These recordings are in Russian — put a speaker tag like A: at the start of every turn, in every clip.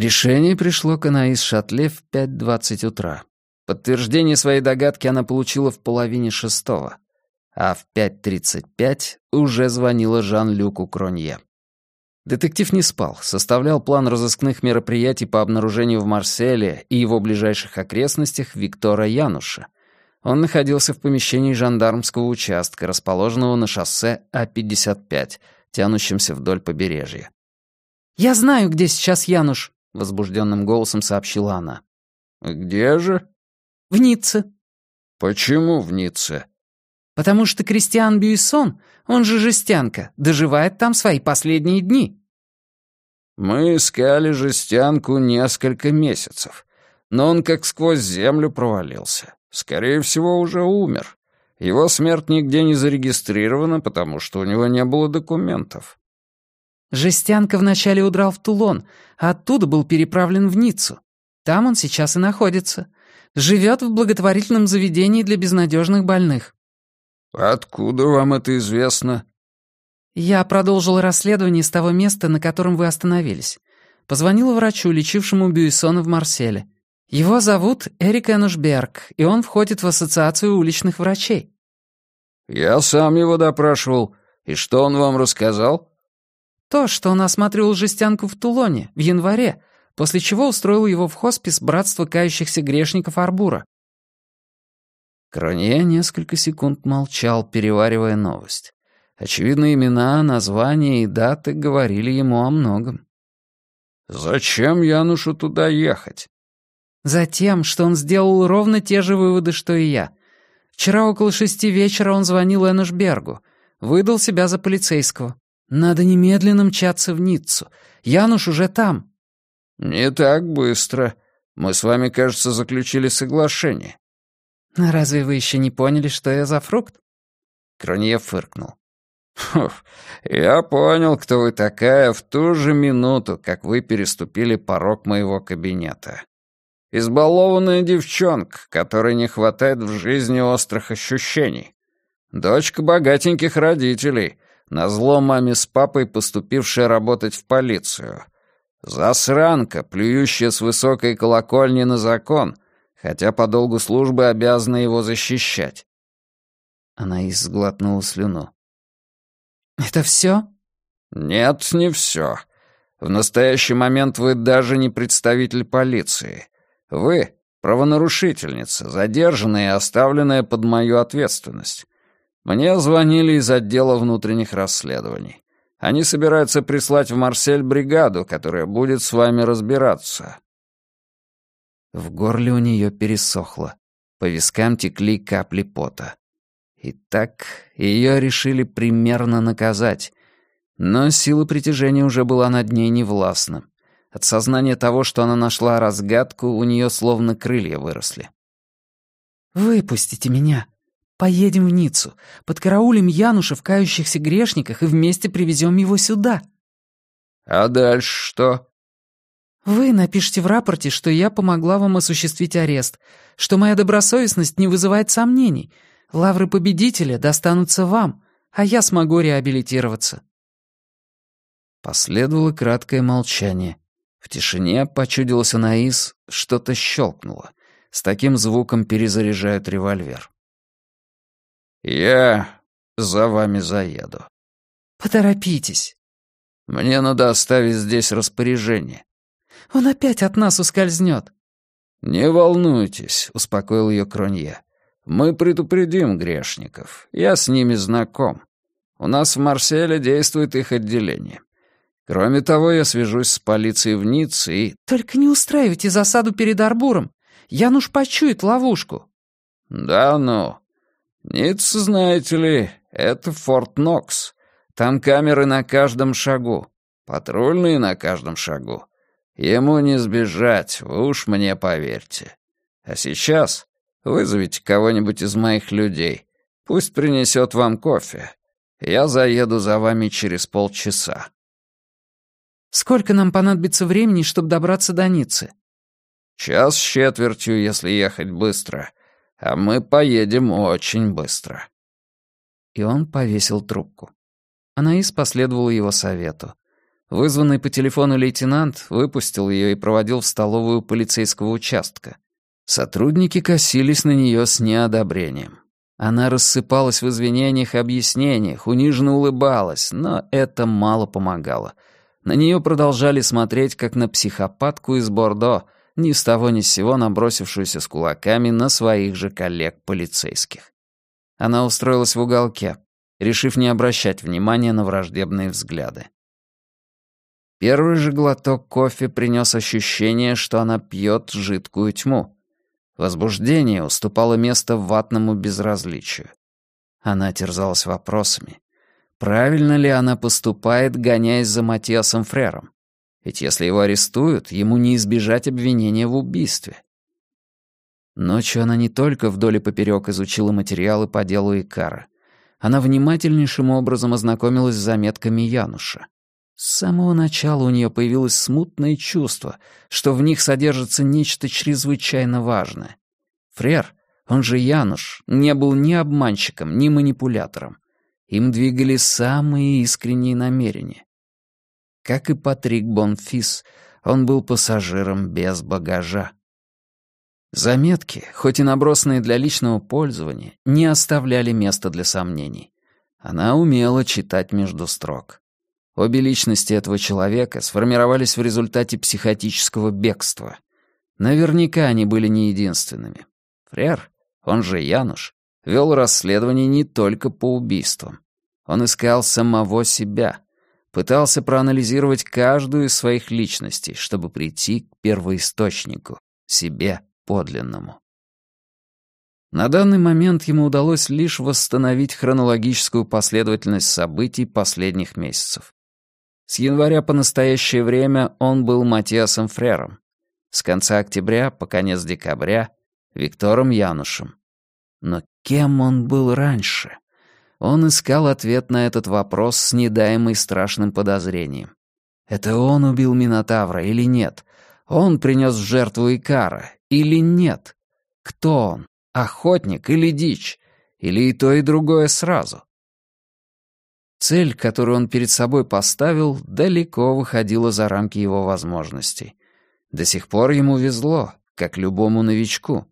A: Решение пришло к Анаис Шатле в 5.20 утра. Подтверждение своей догадки она получила в половине шестого. А в 5.35 уже звонила Жан-Люку Кронье. Детектив не спал, составлял план разыскных мероприятий по обнаружению в Марселе и его ближайших окрестностях Виктора Януша. Он находился в помещении жандармского участка, расположенного на шоссе А-55, тянущемся вдоль побережья. «Я знаю, где сейчас Януш», — возбужденным голосом сообщила она.
B: «Где же?»
A: «В Ницце».
B: «Почему в Ницце?»
A: «Потому что Кристиан Бюйсон, он же Жестянка, доживает там свои последние дни».
B: «Мы искали Жестянку несколько месяцев, но он как сквозь землю провалился. Скорее всего, уже умер. Его смерть нигде не зарегистрирована, потому что у него не было документов».
A: Жестянка вначале удрал в Тулон, а оттуда был переправлен в Ниццу. Там он сейчас и находится. Живет в благотворительном заведении для безнадежных больных.
B: «Откуда вам это известно?»
A: «Я продолжил расследование с того места, на котором вы остановились. Позвонила врачу, лечившему Бюйсона в Марселе. Его зовут Эрик Энушберг, и он входит в Ассоциацию уличных врачей».
B: «Я сам его допрашивал. И что он вам рассказал?»
A: То, что он осматривал жестянку в Тулоне в январе, после чего устроил его в хоспис Братства кающихся грешников Арбура. Кронье несколько секунд молчал, переваривая новость. Очевидно, имена, названия и даты говорили ему о многом.
B: «Зачем Янушу туда ехать?»
A: «Затем, что он сделал ровно те же выводы, что и я. Вчера около шести вечера он звонил Энушбергу, выдал себя за полицейского. «Надо немедленно мчаться в Ниццу. Януш уже там».
B: «Не так быстро. Мы с вами, кажется, заключили соглашение».
A: «А разве вы еще не поняли, что я за фрукт?»
B: Кронье фыркнул. «Фух, я понял, кто вы такая в ту же минуту, как вы переступили порог моего кабинета. Избалованная девчонка, которой не хватает в жизни острых ощущений. Дочка богатеньких родителей, Назло маме с папой, поступившая работать в полицию. Засранка, плюющая с высокой колокольни на закон, хотя по долгу службы обязана его защищать.
A: Она изглотнула слюну. «Это все?»
B: «Нет, не все. В настоящий момент вы даже не представитель полиции. Вы — правонарушительница, задержанная и оставленная под мою ответственность. Мне звонили из отдела внутренних расследований. Они собираются прислать в Марсель бригаду, которая будет с вами разбираться».
A: В горле у нее пересохло. По вискам текли капли пота. Итак, ее решили примерно наказать. Но сила притяжения уже была над ней невластна. От сознания того, что она нашла разгадку, у нее словно крылья выросли. «Выпустите меня!» Поедем в Ниццу, подкараулим Януша в кающихся грешниках и вместе привезем его сюда».
B: «А дальше что?»
A: «Вы напишите в рапорте, что я помогла вам осуществить арест, что моя добросовестность не вызывает сомнений. Лавры победителя достанутся вам, а я смогу реабилитироваться». Последовало краткое молчание. В тишине почудилось Анаис, что-то щелкнуло. С таким звуком перезаряжают револьвер.
B: «Я за вами заеду».
A: «Поторопитесь».
B: «Мне надо оставить здесь распоряжение».
A: «Он опять от нас ускользнет».
B: «Не волнуйтесь», — успокоил ее Кронье. «Мы предупредим грешников. Я с ними знаком. У нас в Марселе действует их отделение. Кроме того, я свяжусь с полицией в Ницце и...»
A: «Только не устраивайте засаду перед Арбуром. Януш почует ловушку».
B: «Да ну. «Ницца, знаете ли, это Форт Нокс. Там камеры на каждом шагу, патрульные на каждом шагу. Ему не сбежать, вы уж мне поверьте. А сейчас вызовите кого-нибудь из моих людей. Пусть принесет вам кофе. Я заеду за вами через полчаса».
A: «Сколько нам понадобится времени, чтобы добраться до Ниццы?»
B: «Час с четвертью, если ехать быстро а мы поедем очень быстро».
A: И он повесил трубку. Анаис последовала его совету. Вызванный по телефону лейтенант выпустил ее и проводил в столовую полицейского участка. Сотрудники косились на нее с неодобрением. Она рассыпалась в извинениях и объяснениях, униженно улыбалась, но это мало помогало. На нее продолжали смотреть, как на психопатку из Бордо, ни с того ни с сего набросившуюся с кулаками на своих же коллег-полицейских. Она устроилась в уголке, решив не обращать внимания на враждебные взгляды. Первый же глоток кофе принес ощущение, что она пьет жидкую тьму. Возбуждение уступало место ватному безразличию. Она терзалась вопросами. Правильно ли она поступает, гоняясь за Матиасом Фрером? Ведь если его арестуют, ему не избежать обвинения в убийстве. Ночью она не только вдоль и поперёк изучила материалы по делу Икара. Она внимательнейшим образом ознакомилась с заметками Януша. С самого начала у нее появилось смутное чувство, что в них содержится нечто чрезвычайно важное. Фрер, он же Януш, не был ни обманщиком, ни манипулятором. Им двигали самые искренние намерения. Как и Патрик Бонфис, он был пассажиром без багажа. Заметки, хоть и набросанные для личного пользования, не оставляли места для сомнений. Она умела читать между строк. Обе личности этого человека сформировались в результате психотического бегства. Наверняка они были не единственными. Фрер, он же Януш, вел расследование не только по убийствам. Он искал самого себя, пытался проанализировать каждую из своих личностей, чтобы прийти к первоисточнику, себе подлинному. На данный момент ему удалось лишь восстановить хронологическую последовательность событий последних месяцев. С января по настоящее время он был Матиасом Фрером. С конца октября по конец декабря — Виктором Янушем. Но кем он был раньше? Он искал ответ на этот вопрос с недаемой страшным подозрением. Это он убил Минотавра или нет? Он принес жертву Икара или нет? Кто он? Охотник или дичь? Или и то, и другое сразу? Цель, которую он перед собой поставил, далеко выходила за рамки его возможностей. До сих пор ему везло, как любому новичку.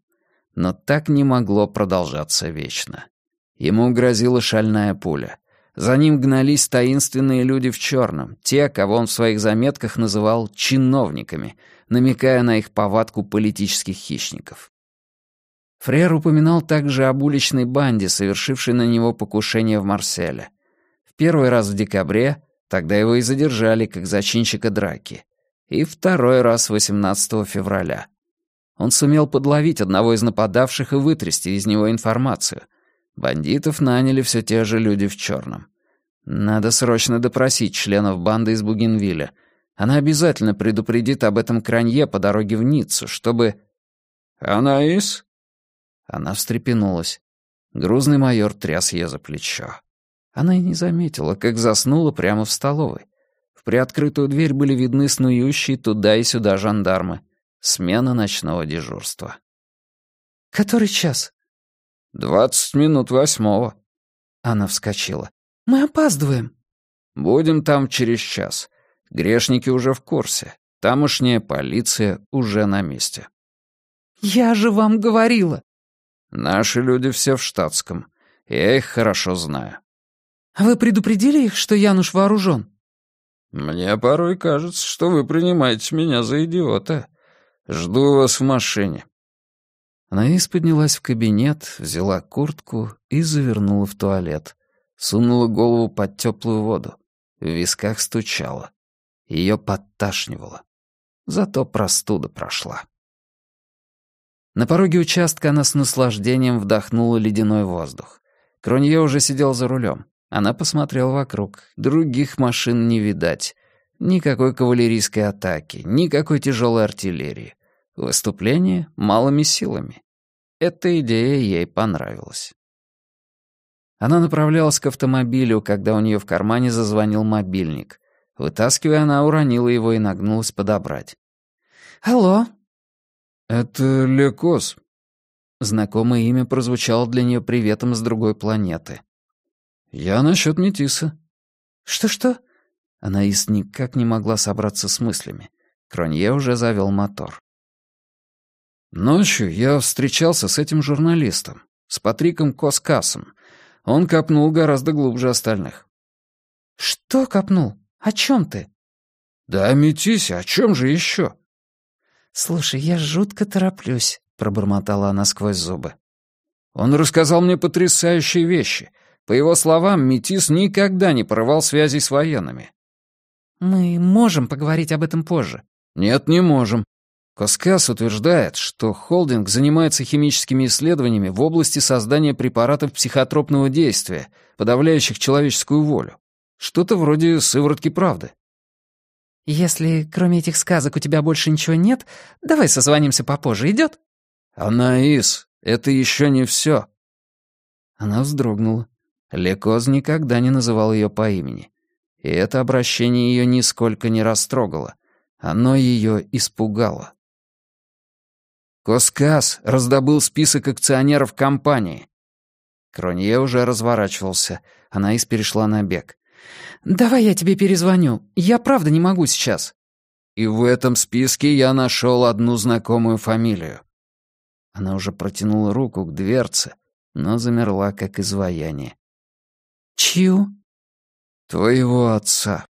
A: Но так не могло продолжаться вечно. Ему грозила шальная пуля. За ним гнались таинственные люди в черном, те, кого он в своих заметках называл «чиновниками», намекая на их повадку политических хищников. Фрер упоминал также об уличной банде, совершившей на него покушение в Марселе. Первый раз в декабре, тогда его и задержали как зачинщика драки. И второй раз 18 февраля. Он сумел подловить одного из нападавших и вытрясти из него информацию. Бандитов наняли все те же люди в черном. Надо срочно допросить членов банды из Бугенвилля. Она обязательно предупредит об этом Кранье по дороге в Ниццу, чтобы...
B: «Анаис?»
A: Она встрепенулась. Грузный майор тряс ее за плечо. Она и не заметила, как заснула прямо в столовой. В приоткрытую дверь были видны снующие туда и сюда жандармы. Смена ночного дежурства. «Который час?»
B: «Двадцать минут восьмого».
A: Она вскочила. «Мы опаздываем».
B: «Будем там через час. Грешники уже в курсе. Тамошняя полиция уже на месте».
A: «Я же вам говорила».
B: «Наши люди все в штатском. Я их хорошо знаю».
A: А вы предупредили их, что Януш вооружен?»
B: «Мне порой кажется, что вы принимаете меня за идиота. Жду вас в машине».
A: Анаис поднялась в кабинет, взяла куртку и завернула в туалет. Сунула голову под теплую воду. В висках стучала. Ее подташнивало. Зато простуда прошла. На пороге участка она с наслаждением вдохнула ледяной воздух. Кронье уже сидел за рулем. Она посмотрела вокруг. Других машин не видать. Никакой кавалерийской атаки, никакой тяжелой артиллерии. Выступление малыми силами. Эта идея ей понравилась. Она направлялась к автомобилю, когда у нее в кармане зазвонил мобильник. Вытаскивая, она уронила его и нагнулась подобрать. «Алло?»
B: «Это Лекос».
A: Знакомое имя прозвучало для нее приветом с другой планеты.
B: «Я насчет Метиса».
A: «Что-что?» Анаис никак не могла собраться с мыслями. Кронье уже завел мотор. Ночью я встречался с этим журналистом, с Патриком Коскасом. Он копнул гораздо глубже остальных.
C: «Что копнул? О чем ты?»
A: «Да метись, о чем же еще?»
C: «Слушай, я жутко тороплюсь», — пробормотала она сквозь зубы.
A: Он рассказал мне потрясающие вещи. По его словам, Метис никогда не порывал связей с военными.
C: «Мы можем поговорить об этом позже».
A: «Нет, не можем. Коскас утверждает, что холдинг занимается химическими исследованиями в области создания препаратов психотропного действия, подавляющих человеческую волю. Что-то вроде сыворотки правды.
C: «Если кроме этих сказок у тебя больше ничего нет, давай созвонимся попозже, идет?»
A: «Анаис, это еще не все». Она вздрогнула. Лекоз никогда не называл ее по имени. И это обращение ее нисколько не растрогало. Оно ее испугало. Коскас раздобыл список акционеров компании. Кронье уже разворачивался. Анаис перешла на бег.
C: «Давай я тебе перезвоню. Я правда не могу сейчас».
A: «И в этом списке я нашел одну знакомую фамилию». Она уже протянула руку к дверце, но замерла, как изваяние.
C: «Чью?»
A: «Твоего отца».